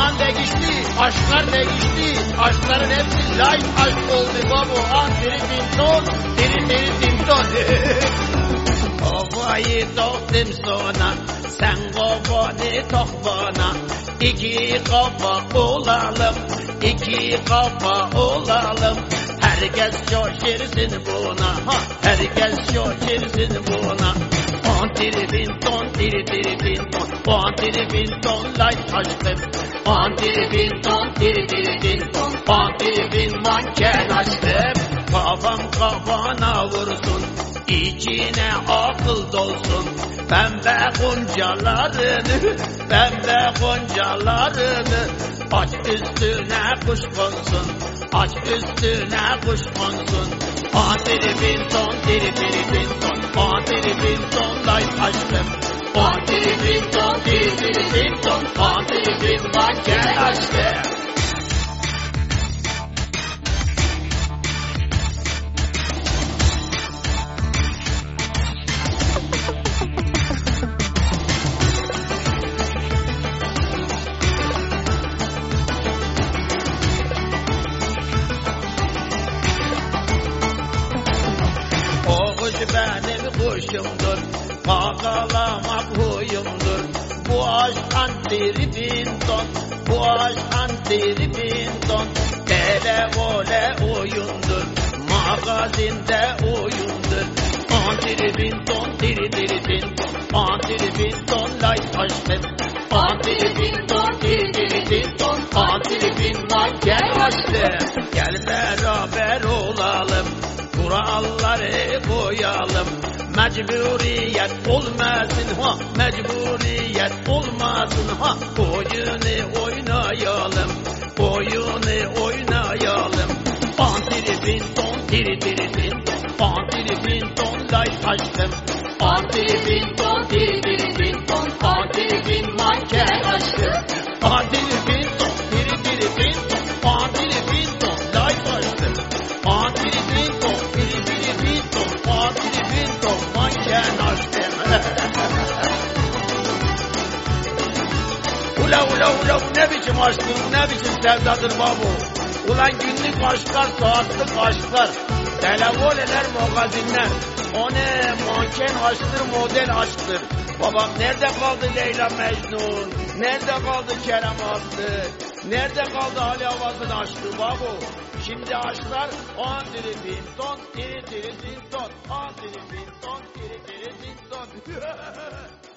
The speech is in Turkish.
Zaman da geçti, aşklar da geçti. Aşkların hepsi light aşk oldu babo. Ah deri dinton, deri deri dinton. Ovayı doktum sona, sen kovanı tok bana. İki kafa olalım, iki kafa olalım. Herkes şaşırsın buna, ha. herkes şaşırsın buna. On diri bin ton, diri diri bin ton, on diri bin ton, light aşkım. On diri bin ton, diri diri bin ton, on diri bin manken aşkım. Kafam kafana vursun, içine akıl dolsun. Pembe goncalarını, pembe goncalarını Aç üstüne kuş konsun, aç üstüne kuş konsun Antiri bin ton, diri diri bin ton, antiri bin ton lay aşkım Antiri bin ton, diri diri bin ton, antiri bin manken aşkım O benim kuşumdur. Kakalamak huyumdur Bu aşk antiri bin ton. Bu aşk antiri bin ton. Tele vole oyundur. Magazinde oyundur. Antiri bin ton Diri diri bin. Ton Antiri bin ton Lay aşkım Antiri bin ton Diri diri bin ton. Antiri bin manken aşkım Gel beraber Mecburiyet olmasın ha Mecburiyet olmasın ha. Oyunu oynayalım Oyunu oynayalım. Antiri bin ton bin ton. Antiri bin ton Lay aşkım Antiri bin ton Diri Ula ula ula ne biçim aşktır, ne biçim sevdadır babu. Ulan günlük aşklar, saatlik aşklar, televoleler, magazinler. O ne manken aşktır, model aşktır. Babam nerede kaldı Leyla Mecnun? Nerede kaldı Kerem Aslı? Nerede kaldı hali havasını aşkı babu? Şimdi aşklar on diri bin ton, diri diri bin ton, on diri bin ton, diri diri bin ton.